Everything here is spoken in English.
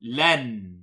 Len.